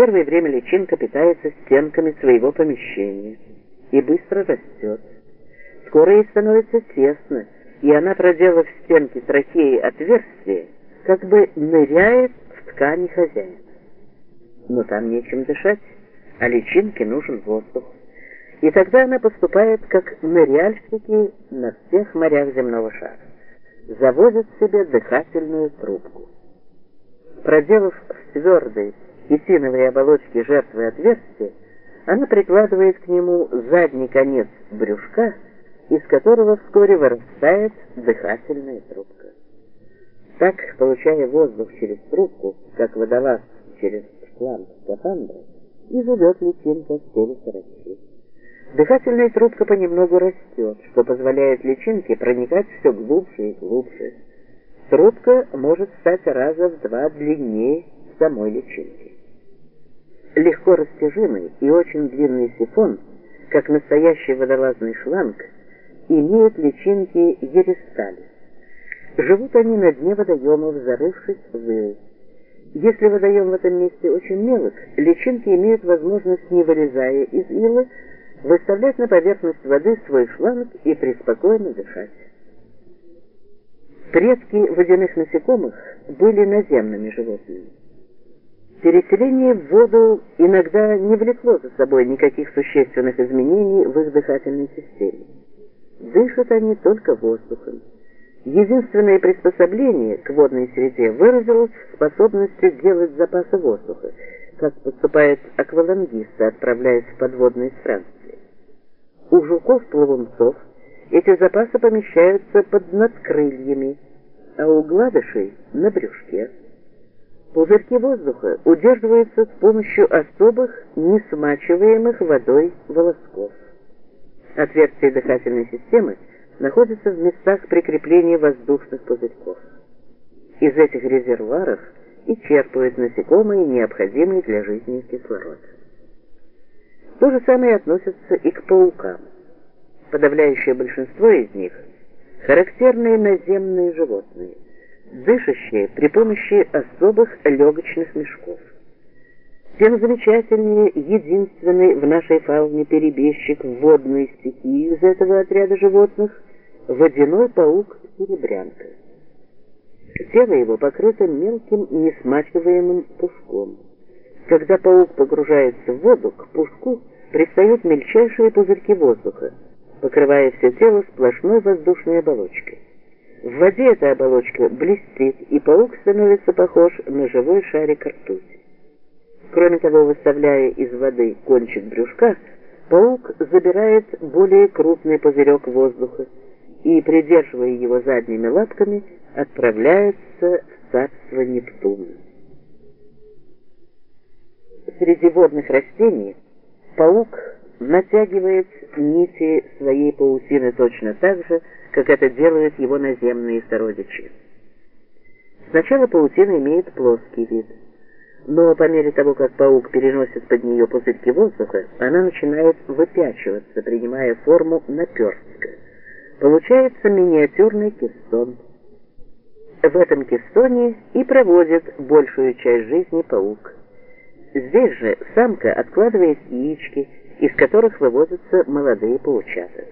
первое время личинка питается стенками своего помещения и быстро растет. Скоро ей становится тесно, и она, проделав в стенке трахеи отверстие, как бы ныряет в ткани хозяина. Но там нечем дышать, а личинке нужен воздух. И тогда она поступает как ныряльщики на всех морях земного шара. Заводит себе дыхательную трубку. Проделав в твердой хитиновой оболочке жертвы отверстие, она прикладывает к нему задний конец брюшка, из которого вскоре вырастает дыхательная трубка. Так, получая воздух через трубку, как водолаз через шланг скафандра, и живет личинка в теле саранчи. Дыхательная трубка понемногу растет, что позволяет личинке проникать все глубже и глубже. Трубка может стать раза в два длиннее самой личинки. Легко растяжимый и очень длинный сифон, как настоящий водолазный шланг, имеет личинки ересталис. Живут они на дне водоемов, зарывшись в ил. Если водоем в этом месте очень мелок, личинки имеют возможность, не вылезая из ила, выставлять на поверхность воды свой шланг и преспокойно дышать. Предки водяных насекомых были наземными животными. Переселение в воду иногда не влекло за собой никаких существенных изменений в их дыхательной системе. Дышат они только воздухом. Единственное приспособление к водной среде выразилось в делать запасы воздуха, как поступают аквалангисты, отправляясь в подводные странствия. У жуков-плавунцов эти запасы помещаются под надкрыльями, а у гладышей — на брюшке. Пузырьки воздуха удерживаются с помощью особых, несмачиваемых водой волосков. Отверстия дыхательной системы находятся в местах прикрепления воздушных пузырьков. Из этих резервуаров и черпают насекомые необходимый для жизни кислород. То же самое относится и к паукам. Подавляющее большинство из них – характерные наземные животные, дышащие при помощи особых легочных мешков. Тем замечательнее единственный в нашей фауне перебежчик водной стихии из этого отряда животных – водяной паук-серебрянка. Тело его покрыто мелким несмачиваемым пушком. Когда паук погружается в воду, к пушку пристают мельчайшие пузырьки воздуха, покрывая все тело сплошной воздушной оболочкой. В воде эта оболочка блестит, и паук становится похож на живой шарик ртути. Кроме того, выставляя из воды кончик брюшка, паук забирает более крупный пузырек воздуха и, придерживая его задними лапками, отправляется в царство Нептуна. Среди водных растений паук натягивает нити своей паутины точно так же, как это делают его наземные сородичи. Сначала паутина имеет плоский вид – но по мере того, как паук переносит под нее пузырьки воздуха, она начинает выпячиваться, принимая форму наперстка. Получается миниатюрный кестон. В этом кестоне и проводит большую часть жизни паук. Здесь же самка откладывает яички, из которых выводятся молодые паучата.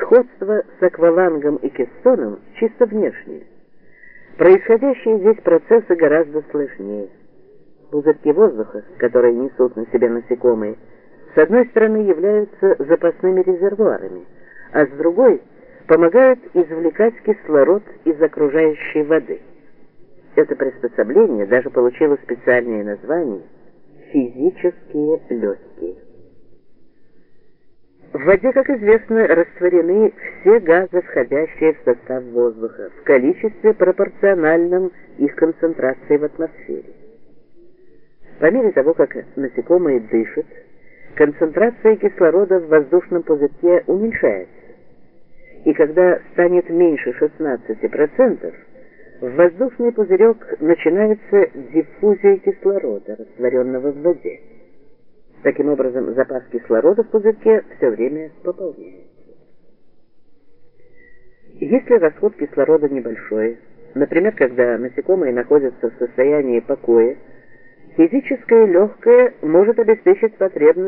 Сходство с аквалангом и кестоном чисто внешнее. Происходящие здесь процессы гораздо сложнее пузырьки воздуха, которые несут на себе насекомые, с одной стороны являются запасными резервуарами, а с другой помогают извлекать кислород из окружающей воды. Это приспособление даже получило специальное название «физические легкие». В воде, как известно, растворены все газы, входящие в состав воздуха, в количестве пропорциональном их концентрации в атмосфере. По мере того, как насекомые дышат, концентрация кислорода в воздушном пузырьке уменьшается. И когда станет меньше 16%, в воздушный пузырек начинается диффузия кислорода, растворенного в воде. Таким образом, запас кислорода в пузырьке все время пополняется. Если расход кислорода небольшой, например, когда насекомые находятся в состоянии покоя, Физическое легкое может обеспечить потребность